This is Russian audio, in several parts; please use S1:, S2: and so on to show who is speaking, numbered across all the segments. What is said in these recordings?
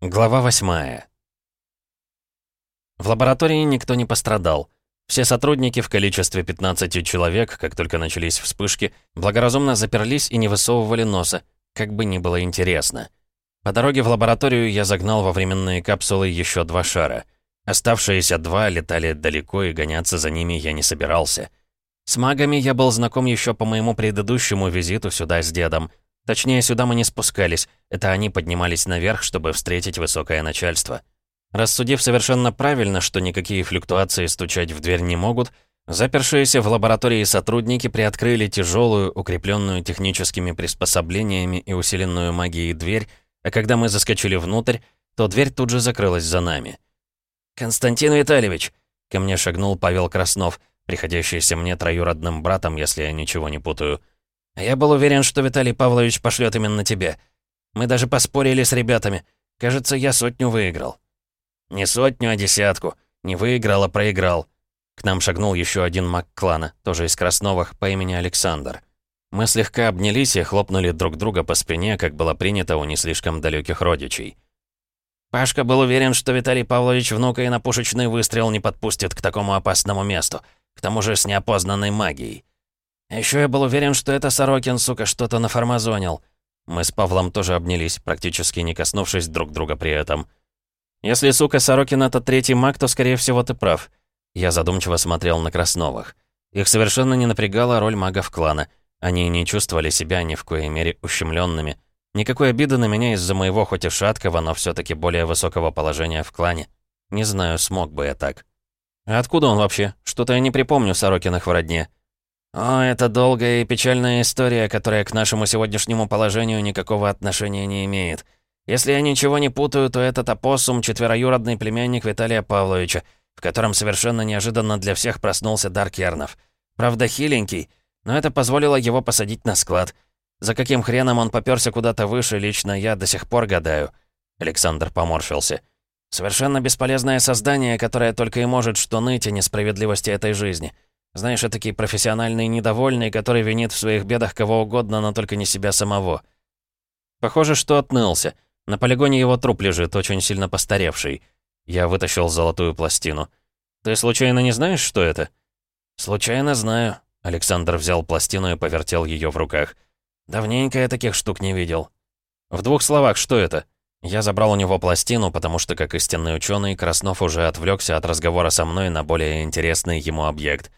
S1: Глава восьмая. В лаборатории никто не пострадал. Все сотрудники в количестве 15 человек, как только начались вспышки, благоразумно заперлись и не высовывали носа, как бы ни было интересно. По дороге в лабораторию я загнал во временные капсулы еще два шара. Оставшиеся два летали далеко, и гоняться за ними я не собирался. С магами я был знаком еще по моему предыдущему визиту сюда с дедом — Точнее, сюда мы не спускались. Это они поднимались наверх, чтобы встретить высокое начальство. Рассудив совершенно правильно, что никакие флюктуации стучать в дверь не могут, запершиеся в лаборатории сотрудники приоткрыли тяжелую, укрепленную техническими приспособлениями и усиленную магией дверь, а когда мы заскочили внутрь, то дверь тут же закрылась за нами. «Константин Витальевич!» — ко мне шагнул Павел Краснов, приходящийся мне троюродным братом, если я ничего не путаю — я был уверен, что Виталий Павлович пошлет именно тебе. Мы даже поспорили с ребятами. Кажется, я сотню выиграл». «Не сотню, а десятку. Не выиграл, а проиграл». К нам шагнул еще один маг клана, тоже из Красновых, по имени Александр. Мы слегка обнялись и хлопнули друг друга по спине, как было принято у не слишком далеких родичей. Пашка был уверен, что Виталий Павлович внука и на пушечный выстрел не подпустит к такому опасному месту, к тому же с неопознанной магией. Еще я был уверен, что это Сорокин, сука, что-то нафармазонил. Мы с Павлом тоже обнялись, практически не коснувшись друг друга при этом. Если, сука, Сорокин это третий маг, то, скорее всего, ты прав. Я задумчиво смотрел на Красновых. Их совершенно не напрягала роль магов клана. Они не чувствовали себя ни в коей мере ущемленными. Никакой обиды на меня из-за моего хоть и шаткого, но все таки более высокого положения в клане. Не знаю, смог бы я так. А откуда он вообще? Что-то я не припомню Сорокиных в родне. «О, это долгая и печальная история, которая к нашему сегодняшнему положению никакого отношения не имеет. Если я ничего не путаю, то этот опоссум — четвероюродный племянник Виталия Павловича, в котором совершенно неожиданно для всех проснулся дар Кернов. Правда, хиленький, но это позволило его посадить на склад. За каким хреном он попёрся куда-то выше, лично я до сих пор гадаю». Александр поморщился. «Совершенно бесполезное создание, которое только и может что ныть о несправедливости этой жизни». Знаешь, этакий профессиональный недовольный, который винит в своих бедах кого угодно, но только не себя самого. Похоже, что отнылся. На полигоне его труп лежит, очень сильно постаревший. Я вытащил золотую пластину. «Ты случайно не знаешь, что это?» «Случайно знаю». Александр взял пластину и повертел ее в руках. «Давненько я таких штук не видел». «В двух словах, что это?» Я забрал у него пластину, потому что, как истинный ученый, Краснов уже отвлекся от разговора со мной на более интересный ему объект —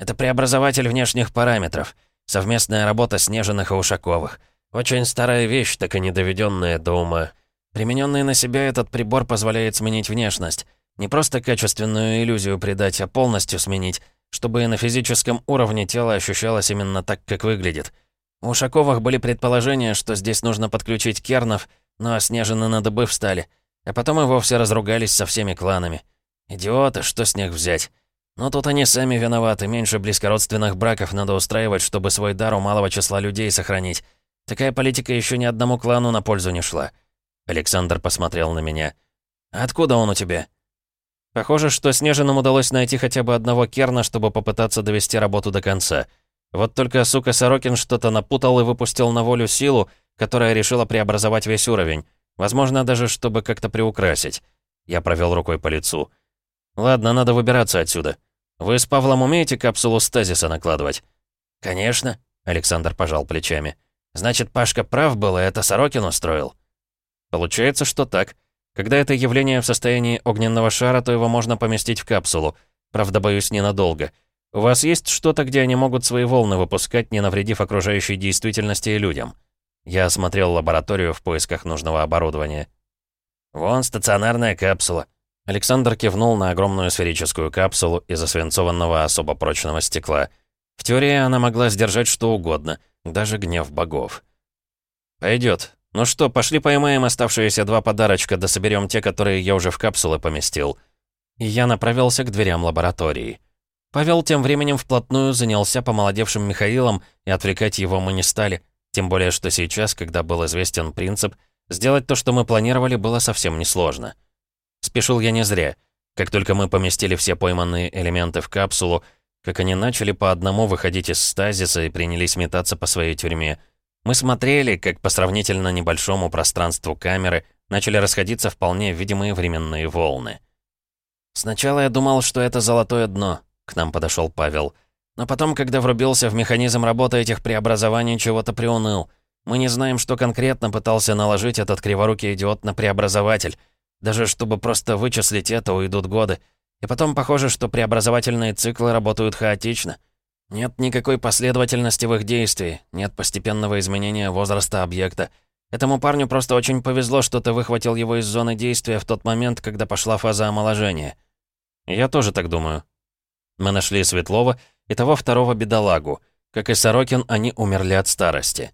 S1: это преобразователь внешних параметров. Совместная работа Снежиных и Ушаковых. Очень старая вещь, так и не доведенная до ума. Примененный на себя этот прибор позволяет сменить внешность. Не просто качественную иллюзию придать, а полностью сменить, чтобы и на физическом уровне тело ощущалось именно так, как выглядит. У Ушаковых были предположения, что здесь нужно подключить кернов, но Снежины на дыбы встали. А потом и вовсе разругались со всеми кланами. Идиоты, что с них взять? Но тут они сами виноваты, меньше близкородственных браков надо устраивать, чтобы свой дар у малого числа людей сохранить. Такая политика еще ни одному клану на пользу не шла. Александр посмотрел на меня. «Откуда он у тебя?» Похоже, что Снежинам удалось найти хотя бы одного Керна, чтобы попытаться довести работу до конца. Вот только, сука, Сорокин что-то напутал и выпустил на волю силу, которая решила преобразовать весь уровень. Возможно, даже чтобы как-то приукрасить. Я провел рукой по лицу. «Ладно, надо выбираться отсюда». «Вы с Павлом умеете капсулу стазиса накладывать?» «Конечно», — Александр пожал плечами. «Значит, Пашка прав был, и это Сорокин устроил?» «Получается, что так. Когда это явление в состоянии огненного шара, то его можно поместить в капсулу. Правда, боюсь, ненадолго. У вас есть что-то, где они могут свои волны выпускать, не навредив окружающей действительности и людям?» Я осмотрел лабораторию в поисках нужного оборудования. «Вон стационарная капсула», Александр кивнул на огромную сферическую капсулу из освинцованного особо прочного стекла. В теории она могла сдержать что угодно, даже гнев богов. Пойдет. Ну что, пошли поймаем оставшиеся два подарочка, да соберем те, которые я уже в капсулы поместил. И я направился к дверям лаборатории. Павел тем временем вплотную занялся помолодевшим Михаилом, и отвлекать его мы не стали. Тем более, что сейчас, когда был известен принцип, сделать то, что мы планировали, было совсем несложно. Спешил я не зря. Как только мы поместили все пойманные элементы в капсулу, как они начали по одному выходить из стазиса и принялись метаться по своей тюрьме, мы смотрели, как по сравнительно небольшому пространству камеры начали расходиться вполне видимые временные волны. «Сначала я думал, что это золотое дно», — к нам подошел Павел. «Но потом, когда врубился в механизм работы этих преобразований, чего-то приуныл. Мы не знаем, что конкретно пытался наложить этот криворукий идиот на преобразователь. Даже чтобы просто вычислить это, уйдут годы. И потом похоже, что преобразовательные циклы работают хаотично. Нет никакой последовательности в их действии, нет постепенного изменения возраста объекта. Этому парню просто очень повезло, что ты выхватил его из зоны действия в тот момент, когда пошла фаза омоложения. Я тоже так думаю. Мы нашли Светлова и того второго бедолагу. Как и Сорокин, они умерли от старости.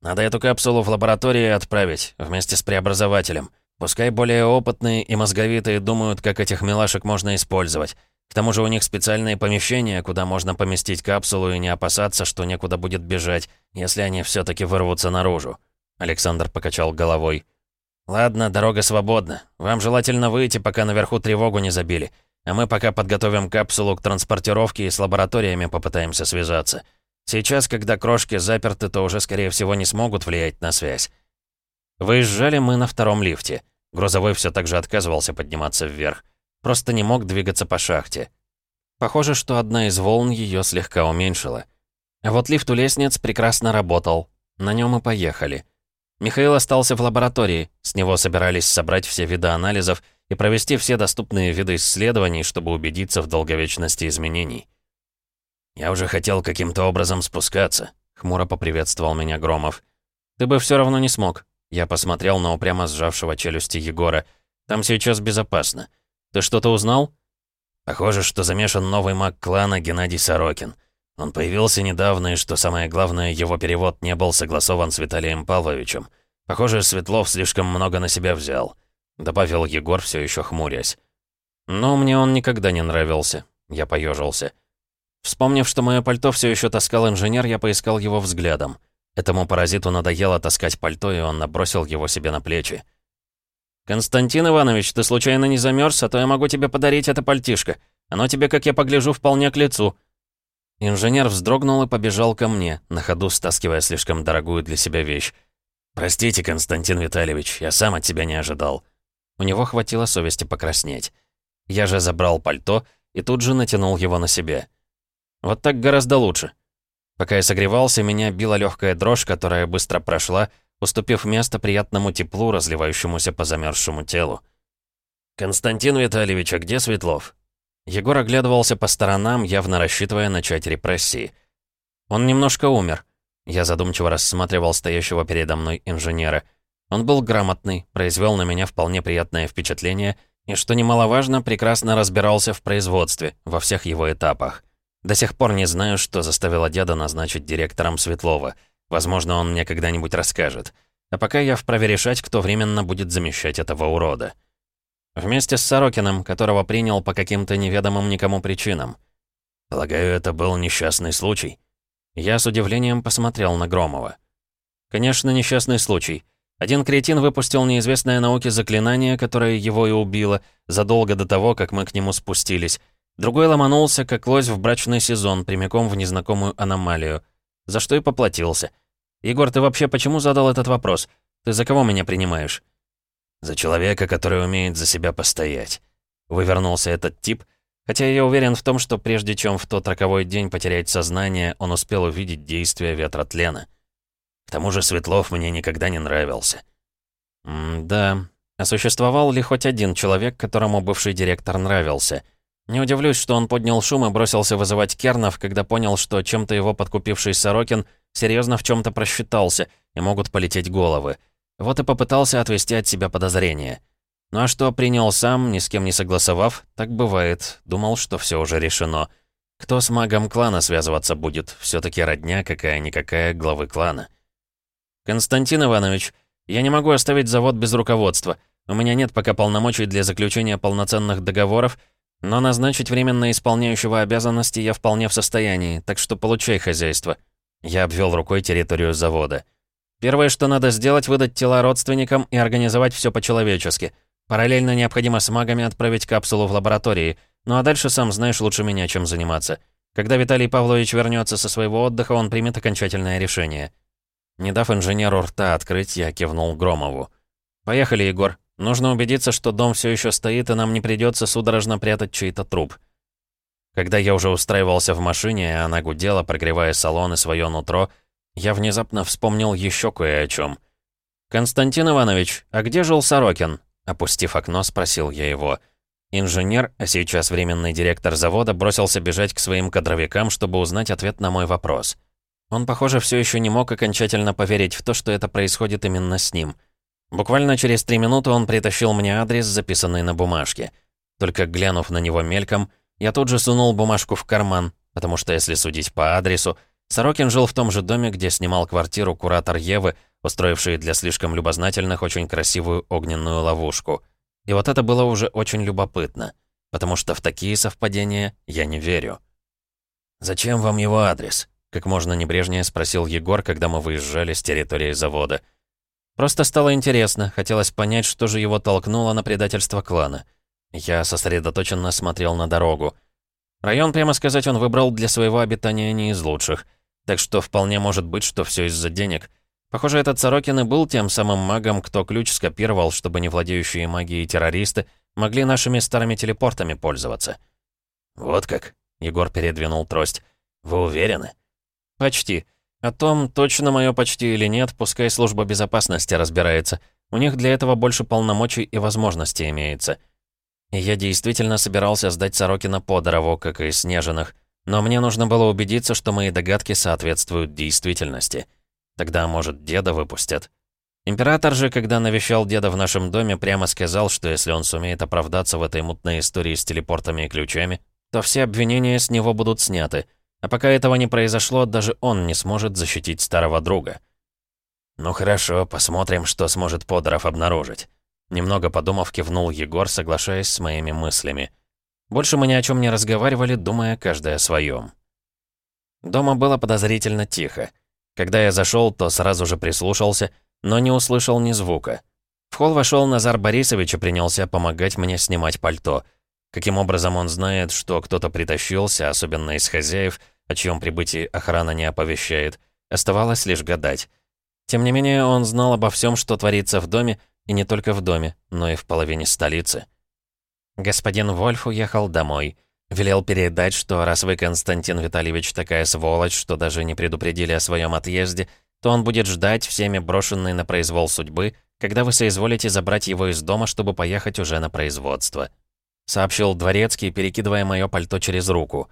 S1: Надо эту капсулу в лаборатории отправить, вместе с преобразователем. Пускай более опытные и мозговитые думают, как этих милашек можно использовать. К тому же у них специальные помещения, куда можно поместить капсулу и не опасаться, что некуда будет бежать, если они все таки вырвутся наружу. Александр покачал головой. «Ладно, дорога свободна. Вам желательно выйти, пока наверху тревогу не забили. А мы пока подготовим капсулу к транспортировке и с лабораториями попытаемся связаться. Сейчас, когда крошки заперты, то уже, скорее всего, не смогут влиять на связь. Выезжали мы на втором лифте. Грузовой все так же отказывался подниматься вверх. Просто не мог двигаться по шахте. Похоже, что одна из волн ее слегка уменьшила. А вот лифт у лестниц прекрасно работал. На нем и поехали. Михаил остался в лаборатории. С него собирались собрать все виды анализов и провести все доступные виды исследований, чтобы убедиться в долговечности изменений. «Я уже хотел каким-то образом спускаться», — хмуро поприветствовал меня Громов. «Ты бы все равно не смог». Я посмотрел на упрямо сжавшего челюсти Егора. «Там сейчас безопасно. Ты что-то узнал?» «Похоже, что замешан новый маг клана Геннадий Сорокин. Он появился недавно, и, что самое главное, его перевод не был согласован с Виталием Павловичем. Похоже, Светлов слишком много на себя взял», — добавил Егор, все еще хмурясь. «Но мне он никогда не нравился». Я поежился. Вспомнив, что мое пальто все еще таскал инженер, я поискал его взглядом. Этому паразиту надоело таскать пальто, и он набросил его себе на плечи. «Константин Иванович, ты случайно не замерз, а то я могу тебе подарить это пальтишко. Оно тебе, как я погляжу, вполне к лицу». Инженер вздрогнул и побежал ко мне, на ходу стаскивая слишком дорогую для себя вещь. «Простите, Константин Витальевич, я сам от тебя не ожидал». У него хватило совести покраснеть. Я же забрал пальто и тут же натянул его на себе. Вот так гораздо лучше. Пока я согревался, меня била легкая дрожь, которая быстро прошла, уступив место приятному теплу, разливающемуся по замерзшему телу. «Константин Витальевич, а где Светлов?» Егор оглядывался по сторонам, явно рассчитывая начать репрессии. Он немножко умер. Я задумчиво рассматривал стоящего передо мной инженера. Он был грамотный, произвел на меня вполне приятное впечатление и, что немаловажно, прекрасно разбирался в производстве, во всех его этапах. До сих пор не знаю, что заставило деда назначить директором Светлова. Возможно, он мне когда-нибудь расскажет. А пока я вправе решать, кто временно будет замещать этого урода. Вместе с Сорокиным, которого принял по каким-то неведомым никому причинам. Полагаю, это был несчастный случай. Я с удивлением посмотрел на Громова. Конечно, несчастный случай. Один кретин выпустил неизвестное науке заклинание, которое его и убило, задолго до того, как мы к нему спустились. Другой ломанулся, как лось в брачный сезон, прямиком в незнакомую аномалию. За что и поплатился. «Егор, ты вообще почему задал этот вопрос? Ты за кого меня принимаешь?» «За человека, который умеет за себя постоять». Вывернулся этот тип, хотя я уверен в том, что прежде чем в тот роковой день потерять сознание, он успел увидеть действия ветротлена. К тому же Светлов мне никогда не нравился. М-да. А существовал ли хоть один человек, которому бывший директор нравился — не удивлюсь, что он поднял шум и бросился вызывать Кернов, когда понял, что чем-то его подкупивший Сорокин серьезно в чем-то просчитался, и могут полететь головы. Вот и попытался отвести от себя подозрения. Ну а что принял сам, ни с кем не согласовав, так бывает. Думал, что все уже решено. Кто с магом клана связываться будет? все таки родня какая-никакая главы клана. «Константин Иванович, я не могу оставить завод без руководства. У меня нет пока полномочий для заключения полноценных договоров, но назначить временно исполняющего обязанности я вполне в состоянии, так что получай хозяйство». Я обвел рукой территорию завода. Первое, что надо сделать, выдать тела родственникам и организовать все по-человечески. Параллельно необходимо с магами отправить капсулу в лаборатории. Ну а дальше сам знаешь лучше меня, чем заниматься. Когда Виталий Павлович вернется со своего отдыха, он примет окончательное решение. Не дав инженеру рта открыть, я кивнул Громову. «Поехали, Егор. Нужно убедиться, что дом все еще стоит, и нам не придется судорожно прятать чей-то труп». Когда я уже устраивался в машине, и она гудела, прогревая салон и свое нутро, я внезапно вспомнил еще кое о чем. «Константин Иванович, а где жил Сорокин?» Опустив окно, спросил я его. Инженер, а сейчас временный директор завода, бросился бежать к своим кадровикам, чтобы узнать ответ на мой вопрос. Он, похоже, все еще не мог окончательно поверить в то, что это происходит именно с ним. Буквально через три минуты он притащил мне адрес, записанный на бумажке. Только глянув на него мельком, я тут же сунул бумажку в карман, потому что, если судить по адресу, Сорокин жил в том же доме, где снимал квартиру куратор Евы, устроивший для слишком любознательных очень красивую огненную ловушку. И вот это было уже очень любопытно, потому что в такие совпадения я не верю. «Зачем вам его адрес?» — как можно небрежнее спросил Егор, когда мы выезжали с территории завода. Просто стало интересно, хотелось понять, что же его толкнуло на предательство клана. Я сосредоточенно смотрел на дорогу. Район, прямо сказать, он выбрал для своего обитания не из лучших. Так что вполне может быть, что все из-за денег. Похоже, этот Сорокин и был тем самым магом, кто ключ скопировал, чтобы не владеющие магией террористы могли нашими старыми телепортами пользоваться. «Вот как?» — Егор передвинул трость. «Вы уверены?» «Почти. О том, точно мое почти или нет, пускай служба безопасности разбирается. У них для этого больше полномочий и возможностей имеется. И я действительно собирался сдать Сорокина Подорову, как и Снежиных, но мне нужно было убедиться, что мои догадки соответствуют действительности. Тогда, может, деда выпустят. Император же, когда навещал деда в нашем доме, прямо сказал, что если он сумеет оправдаться в этой мутной истории с телепортами и ключами, то все обвинения с него будут сняты. А пока этого не произошло, даже он не сможет защитить старого друга. «Ну хорошо, посмотрим, что сможет Подоров обнаружить». Немного подумав, кивнул Егор, соглашаясь с моими мыслями. Больше мы ни о чем не разговаривали, думая каждый о своем. Дома было подозрительно тихо. Когда я зашел, то сразу же прислушался, но не услышал ни звука. В холл вошел Назар Борисович и принялся помогать мне снимать пальто. Каким образом он знает, что кто-то притащился, особенно из хозяев, о чьем прибытии охрана не оповещает, оставалось лишь гадать. Тем не менее, он знал обо всем, что творится в доме, и не только в доме, но и в половине столицы. Господин Вольф уехал домой. Велел передать, что раз вы, Константин Витальевич, такая сволочь, что даже не предупредили о своем отъезде, то он будет ждать всеми брошенный на произвол судьбы, когда вы соизволите забрать его из дома, чтобы поехать уже на производство. Сообщил Дворецкий, перекидывая мое пальто через руку.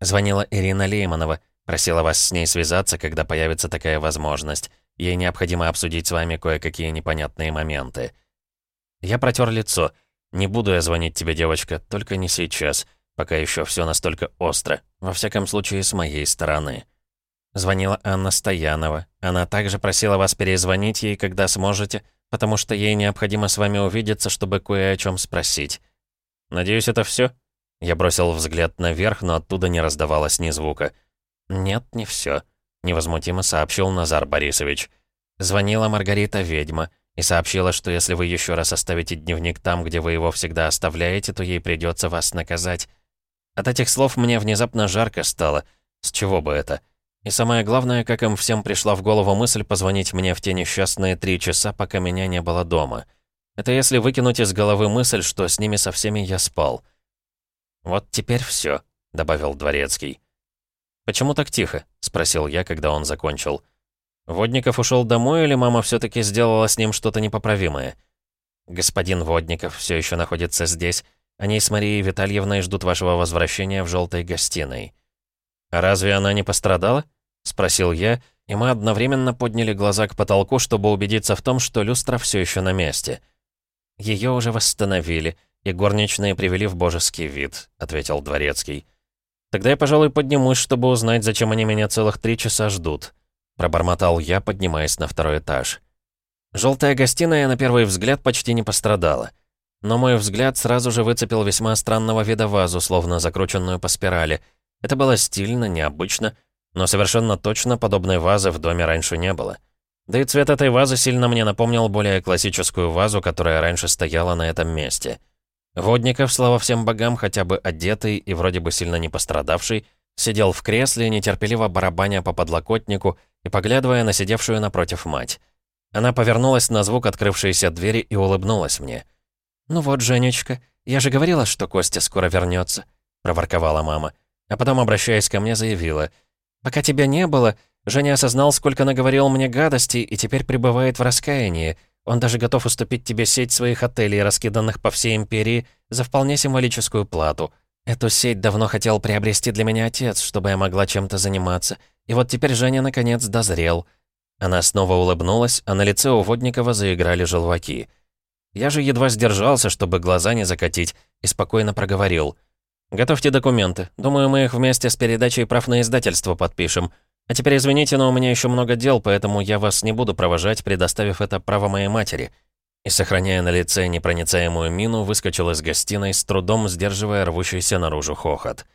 S1: Звонила Ирина Лейманова, просила вас с ней связаться, когда появится такая возможность. Ей необходимо обсудить с вами кое-какие непонятные моменты. Я протер лицо. Не буду я звонить тебе, девочка, только не сейчас, пока еще все настолько остро, во всяком случае с моей стороны. Звонила Анна Стоянова. Она также просила вас перезвонить ей, когда сможете, потому что ей необходимо с вами увидеться, чтобы кое о чем спросить. Надеюсь, это все? Я бросил взгляд наверх, но оттуда не раздавалось ни звука. Нет, не все невозмутимо сообщил Назар Борисович. Звонила Маргарита ведьма и сообщила, что если вы еще раз оставите дневник там, где вы его всегда оставляете, то ей придется вас наказать. От этих слов мне внезапно жарко стало. С чего бы это? И самое главное, как им всем пришла в голову мысль позвонить мне в те несчастные три часа, пока меня не было дома. Это если выкинуть из головы мысль, что с ними со всеми я спал. «Вот теперь все, добавил Дворецкий. «Почему так тихо?» — спросил я, когда он закончил. «Водников ушел домой или мама все таки сделала с ним что-то непоправимое?» «Господин Водников все еще находится здесь. Они с Марией Витальевной ждут вашего возвращения в желтой гостиной». «А разве она не пострадала?» — спросил я, и мы одновременно подняли глаза к потолку, чтобы убедиться в том, что люстра все еще на месте. Ее уже восстановили, и горничные привели в божеский вид», — ответил Дворецкий. «Тогда я, пожалуй, поднимусь, чтобы узнать, зачем они меня целых три часа ждут», — пробормотал я, поднимаясь на второй этаж. Желтая гостиная на первый взгляд почти не пострадала. Но мой взгляд сразу же выцепил весьма странного вида вазу, словно закрученную по спирали. Это было стильно, необычно, но совершенно точно подобной вазы в доме раньше не было. Да и цвет этой вазы сильно мне напомнил более классическую вазу, которая раньше стояла на этом месте. Водников, слава всем богам, хотя бы одетый и вроде бы сильно не пострадавший, сидел в кресле, нетерпеливо барабаня по подлокотнику и поглядывая на сидевшую напротив мать. Она повернулась на звук открывшейся двери и улыбнулась мне. «Ну вот, Женечка, я же говорила, что Костя скоро вернется, проворковала мама. А потом, обращаясь ко мне, заявила. «Пока тебя не было, Женя осознал, сколько наговорил мне гадостей, и теперь пребывает в раскаянии. Он даже готов уступить тебе сеть своих отелей, раскиданных по всей империи, за вполне символическую плату. Эту сеть давно хотел приобрести для меня отец, чтобы я могла чем-то заниматься. И вот теперь Женя наконец дозрел». Она снова улыбнулась, а на лице у Водникова заиграли желваки. Я же едва сдержался, чтобы глаза не закатить, и спокойно проговорил. «Готовьте документы. Думаю, мы их вместе с передачей прав на издательство подпишем. А теперь извините, но у меня еще много дел, поэтому я вас не буду провожать, предоставив это право моей матери». И, сохраняя на лице непроницаемую мину, выскочил из гостиной, с трудом сдерживая рвущийся наружу хохот.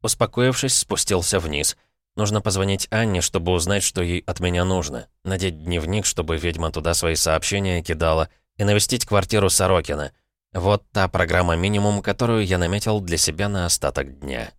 S1: Успокоившись, спустился вниз. Нужно позвонить Анне, чтобы узнать, что ей от меня нужно. Надеть дневник, чтобы ведьма туда свои сообщения кидала. И навестить квартиру Сорокина. Вот та программа минимум, которую я наметил для себя на остаток дня.